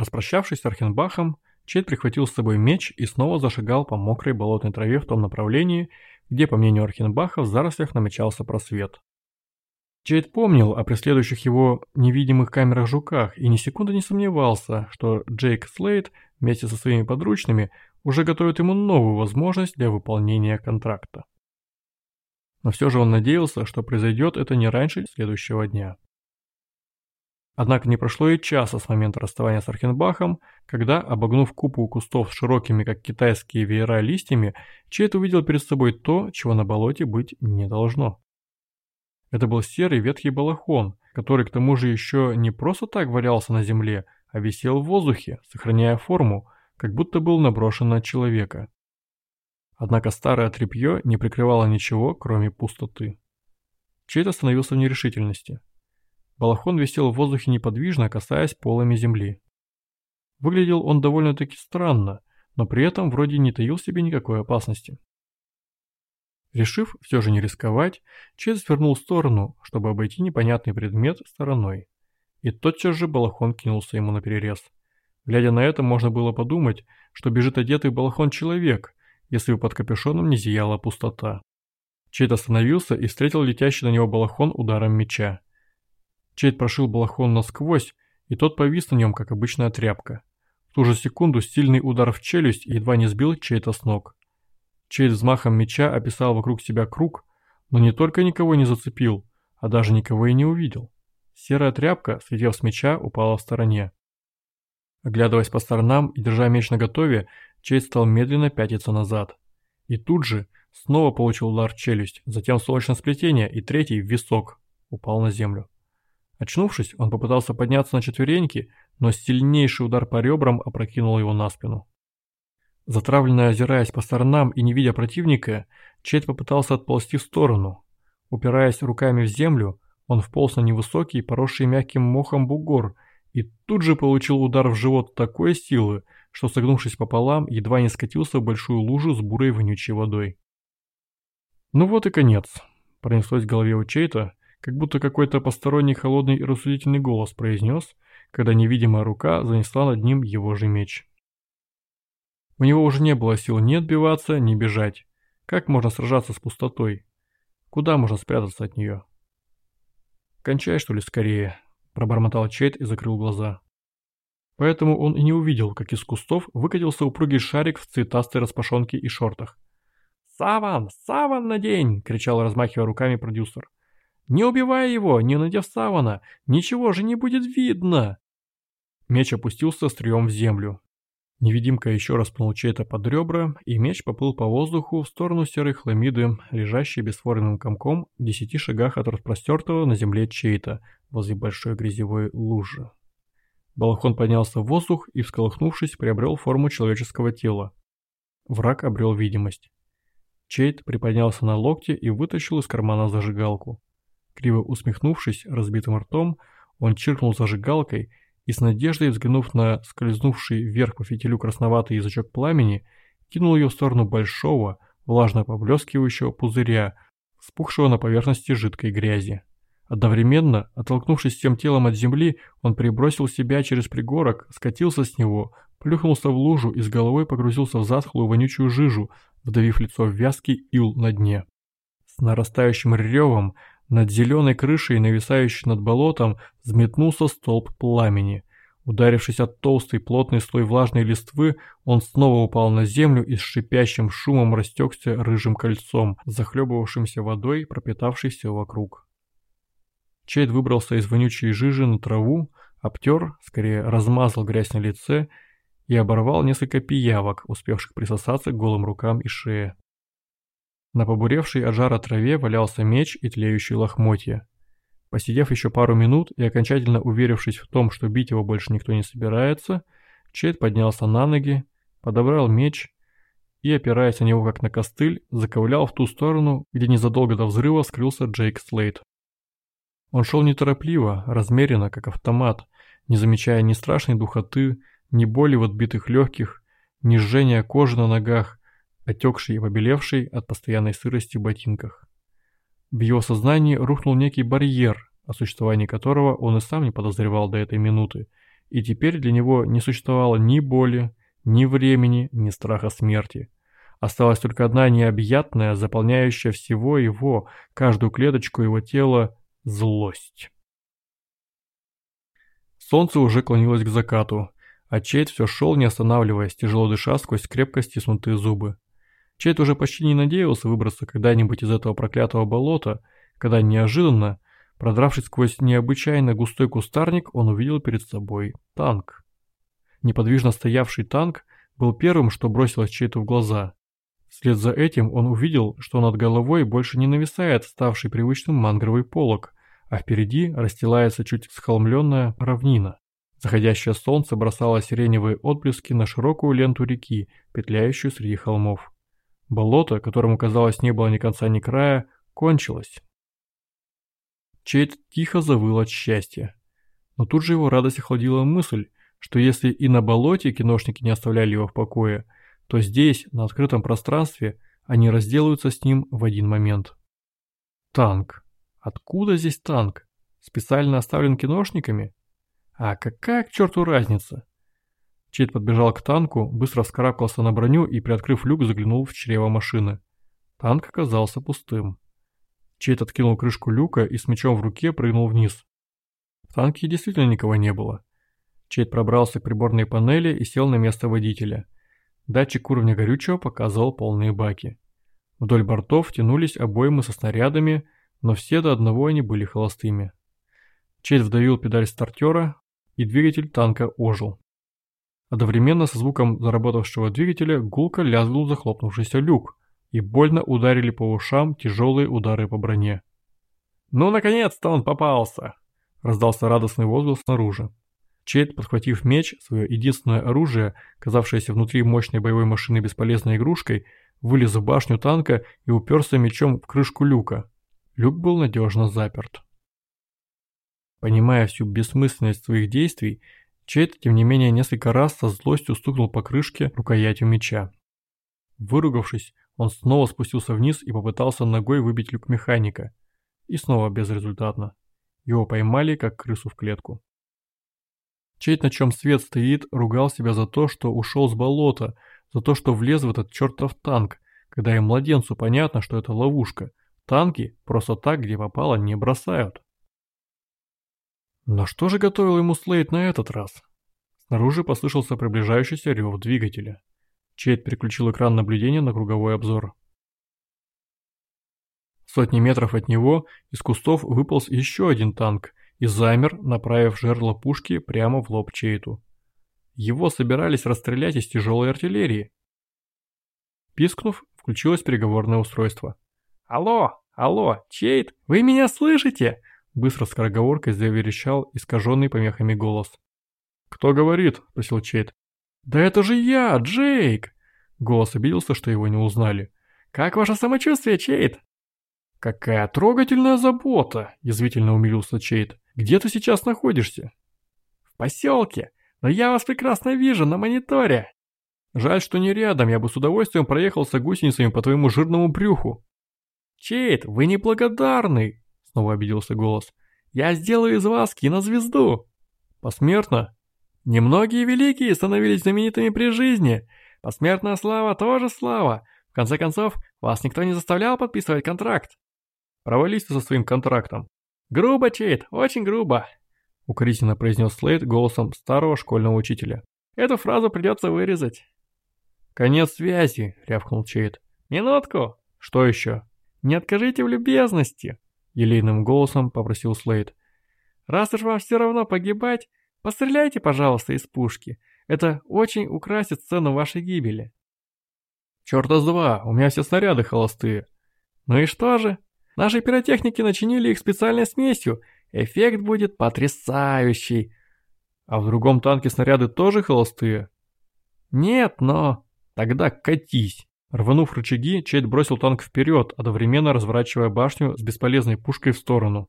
Распрощавшись с Архенбахом, Чейд прихватил с собой меч и снова зашагал по мокрой болотной траве в том направлении, где, по мнению Архенбаха, в зарослях намечался просвет. Чейд помнил о преследующих его невидимых камерах жуках и ни секунды не сомневался, что Джейк Слейд вместе со своими подручными уже готовит ему новую возможность для выполнения контракта. Но все же он надеялся, что произойдет это не раньше следующего дня. Однако не прошло и часа с момента расставания с Архенбахом, когда, обогнув купу кустов с широкими, как китайские веера, листьями, Чейд увидел перед собой то, чего на болоте быть не должно. Это был серый ветхий балахон, который к тому же еще не просто так валялся на земле, а висел в воздухе, сохраняя форму, как будто был наброшен на человека. Однако старое тряпье не прикрывало ничего, кроме пустоты. Чейд остановился в нерешительности. Балахон висел в воздухе неподвижно, касаясь полами земли. Выглядел он довольно-таки странно, но при этом вроде не таил себе никакой опасности. Решив все же не рисковать, Чейд свернул в сторону, чтобы обойти непонятный предмет стороной. И тотчас же балахон кинулся ему на перерез. Глядя на это, можно было подумать, что бежит одетый в балахон человек, если бы под капюшоном не зияла пустота. Чейд остановился и встретил летящий на него балахон ударом меча. Чейд прошил балахон насквозь, и тот повис на нем, как обычная тряпка. В ту же секунду сильный удар в челюсть едва не сбил Чейда с ног. Чейд взмахом меча описал вокруг себя круг, но не только никого не зацепил, а даже никого и не увидел. Серая тряпка, слетев с меча, упала в стороне. Оглядываясь по сторонам и держа меч наготове, Чейд стал медленно пятиться назад. И тут же снова получил удар в челюсть, затем солнечное сплетение и третий в висок. Упал на землю. Очнувшись, он попытался подняться на четвереньки, но сильнейший удар по ребрам опрокинул его на спину. Затравленно озираясь по сторонам и не видя противника, Чейд попытался отползти в сторону. Упираясь руками в землю, он вполз на невысокий, поросший мягким мохом бугор и тут же получил удар в живот такой силы, что, согнувшись пополам, едва не скатился в большую лужу с бурой вонючей водой. «Ну вот и конец», – пронеслось в голове у Чейта, как будто какой-то посторонний холодный и рассудительный голос произнес, когда невидимая рука занесла над ним его же меч. У него уже не было сил ни отбиваться, ни бежать. Как можно сражаться с пустотой? Куда можно спрятаться от нее? «Кончай, что ли, скорее», – пробормотал Чейд и закрыл глаза. Поэтому он и не увидел, как из кустов выкатился упругий шарик в цветастой распашонке и шортах. «Саван! Саван на день!» – кричал, размахивая руками продюсер. «Не убивай его, не надев савана! Ничего же не будет видно!» Меч опустился стрием в землю. Невидимка еще раз пнул чей-то под ребра, и меч поплыл по воздуху в сторону серой хламиды, лежащей бесформенным комком в десяти шагах от распростертого на земле чей-то, возле большой грязевой лужи. Балахон поднялся в воздух и, всколыхнувшись, приобрел форму человеческого тела. Враг обрел видимость. Чейт приподнялся на локте и вытащил из кармана зажигалку. Криво усмехнувшись разбитым ртом, он чиркнул зажигалкой и с надеждой, взглянув на скользнувший вверх по фитилю красноватый язычок пламени, кинул ее в сторону большого, влажно поблескивающего пузыря, спухшего на поверхности жидкой грязи. Одновременно, оттолкнувшись всем телом от земли, он перебросил себя через пригорок, скатился с него, плюхнулся в лужу и с головой погрузился в затхлую вонючую жижу, вдавив лицо в вязкий ил на дне. С нарастающим ревом над зеленой крышей, нависающей над болотом, взметнулся столб пламени. Ударившись от толстый плотный слой влажной листвы, он снова упал на землю и с шипящим шумом растекся рыжим кольцом, захлебывавшимся водой, пропитавшей все вокруг. Чейд выбрался из вонючей жижи на траву, обтер, скорее размазал грязь на лице и оборвал несколько пиявок, успевших присосаться к голым рукам и шее. На побуревшей от жара траве валялся меч и тлеющие лохмотья. Посидев еще пару минут и окончательно уверившись в том, что бить его больше никто не собирается, Чейд поднялся на ноги, подобрал меч и, опираясь на него как на костыль, заковылял в ту сторону, где незадолго до взрыва скрылся Джейк Слейд. Он шел неторопливо, размеренно, как автомат, не замечая ни страшной духоты, ни боли в отбитых легких, ни жжения кожи на ногах, отекший и побелевший от постоянной сырости в ботинках. В его сознании рухнул некий барьер, о существовании которого он и сам не подозревал до этой минуты, и теперь для него не существовало ни боли, ни времени, ни страха смерти. Осталась только одна необъятная, заполняющая всего его, каждую клеточку его тела, злость. Солнце уже клонилось к закату, а Чейд все шел, не останавливаясь, тяжело дыша сквозь крепко стиснутые зубы. Чейд уже почти не надеялся выбраться когда-нибудь из этого проклятого болота, когда неожиданно, продравшись сквозь необычайно густой кустарник, он увидел перед собой танк. Неподвижно стоявший танк был первым, что бросилось Чейду в глаза. Вслед за этим он увидел, что над головой больше не нависает ставший привычным мангровый полог, а впереди расстилается чуть схолмленная равнина. Заходящее солнце бросало сиреневые отблески на широкую ленту реки, петляющую среди холмов. Болото, которому, казалось, не было ни конца ни края, кончилось. Чейд тихо завыл от счастья. Но тут же его радость охладила мысль, что если и на болоте киношники не оставляли его в покое, то здесь, на открытом пространстве, они разделаются с ним в один момент. Танк. Откуда здесь танк? Специально оставлен киношниками? А какая к черту разница? Чейд подбежал к танку, быстро вскарабкался на броню и, приоткрыв люк, заглянул в чрево машины. Танк оказался пустым. Чейд откинул крышку люка и с мечом в руке прыгнул вниз. В танке действительно никого не было. Чейд пробрался к приборной панели и сел на место водителя. Датчик уровня горючего показывал полные баки. Вдоль бортов тянулись обоймы со снарядами, но все до одного они были холостыми. Чейд вдавил педаль стартера, и двигатель танка ожил. Одновременно со звуком заработавшего двигателя гулко лязгнул захлопнувшийся люк, и больно ударили по ушам тяжелые удары по броне. «Ну, наконец-то он попался!» – раздался радостный возглас снаружи. Чейд, подхватив меч, свое единственное оружие, казавшееся внутри мощной боевой машины бесполезной игрушкой, вылез в башню танка и уперся мечом в крышку люка. Люк был надежно заперт. Понимая всю бессмысленность своих действий, Чейд, тем не менее, несколько раз со злостью стукнул по крышке рукоятью меча. Выругавшись, он снова спустился вниз и попытался ногой выбить люк механика. И снова безрезультатно. Его поймали, как крысу в клетку. Чейд, на чем свет стоит, ругал себя за то, что ушел с болота, за то, что влез в этот чертов танк, когда и младенцу понятно, что это ловушка. Танки просто так, где попало, не бросают. Но что же готовил ему Слейд на этот раз? Снаружи послышался приближающийся рев двигателя. Чейд переключил экран наблюдения на круговой обзор. Сотни метров от него из кустов выполз еще один танк и замер, направив жерло пушки прямо в лоб Чейту. Его собирались расстрелять из тяжелой артиллерии. Пискнув, включилось переговорное устройство. «Алло, алло, Чейт, вы меня слышите?» Быстро скороговоркой заверещал искаженный помехами голос. «Кто говорит?» – спросил Чейт. «Да это же я, Джейк!» Голос обиделся, что его не узнали. «Как ваше самочувствие, Чейт?» «Какая трогательная забота!» – язвительно умилился Чейт. «Где ты сейчас находишься?» «В поселке, но я вас прекрасно вижу на мониторе!» «Жаль, что не рядом, я бы с удовольствием проехался гусеницами по твоему жирному брюху!» «Чейт, вы неблагодарный!» Снова обиделся голос. «Я сделаю из вас кинозвезду!» «Посмертно?» «Немногие великие становились знаменитыми при жизни. Посмертная слава тоже слава. В конце концов, вас никто не заставлял подписывать контракт». «Провались ты со своим контрактом». «Грубо, Чейд, очень грубо!» Укоризненно произнес Слейд голосом старого школьного учителя. «Эту фразу придется вырезать». «Конец связи», — рявкнул Чейд. «Минутку!» «Что еще?» «Не откажите в любезности!» Елейным голосом попросил Слейд. «Раз уж вам все равно погибать, постреляйте, пожалуйста, из пушки. Это очень украсит сцену вашей гибели». «Черта с два, у меня все снаряды холостые». «Ну и что же? Наши пиротехники начинили их специальной смесью. Эффект будет потрясающий». «А в другом танке снаряды тоже холостые?» «Нет, но...» «Тогда катись». Рванув рычаги, Чейд бросил танк вперед, одновременно разворачивая башню с бесполезной пушкой в сторону.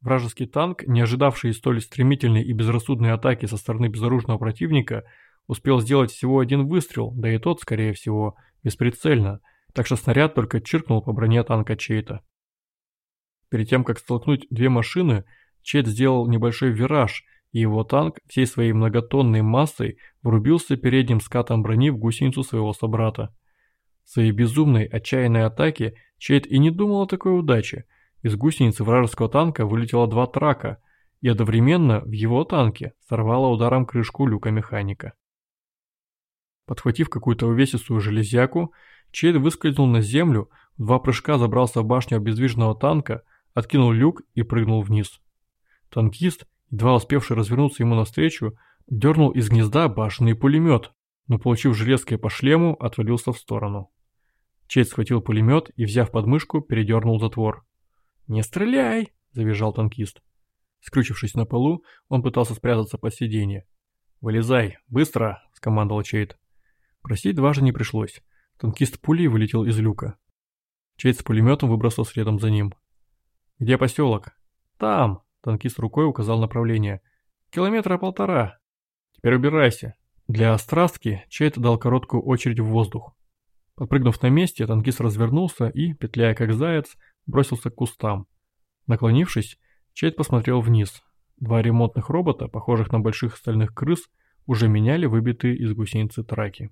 Вражеский танк, не ожидавший столь стремительной и безрассудной атаки со стороны безоружного противника, успел сделать всего один выстрел, да и тот, скорее всего, бесприцельно, так что снаряд только чиркнул по броне танка Чейта. Перед тем, как столкнуть две машины, Чейд сделал небольшой вираж и его танк всей своей многотонной массой врубился передним скатом брони в гусеницу своего собрата. В своей безумной, отчаянной атаке Чейд и не думал о такой удаче. Из гусеницы вражеского танка вылетело два трака, и одновременно в его танке сорвало ударом крышку люка механика. Подхватив какую-то увесистую железяку, Чейд выскользнул на землю, в два прыжка забрался в башню обездвиженного танка, откинул люк и прыгнул вниз. Танкист, едва успевший развернуться ему навстречу, дернул из гнезда башенный пулемет, но, получив железкой по шлему, отвалился в сторону. Чейд схватил пулемет и, взяв подмышку, передернул затвор. «Не стреляй!» – завизжал танкист. Скрючившись на полу, он пытался спрятаться под сиденье. «Вылезай! Быстро!» – скомандовал Чейд. Просить дважды не пришлось. Танкист пулей вылетел из люка. Чейд с пулеметом выбросил следом за ним. «Где поселок?» «Там!» – танкист рукой указал направление. «Километра полтора. Теперь убирайся». Для острастки Чейд дал короткую очередь в воздух. Подпрыгнув на месте, танкист развернулся и, петляя как заяц, бросился к кустам. Наклонившись, Чейд посмотрел вниз. Два ремонтных робота, похожих на больших стальных крыс, уже меняли выбитые из гусеницы траки.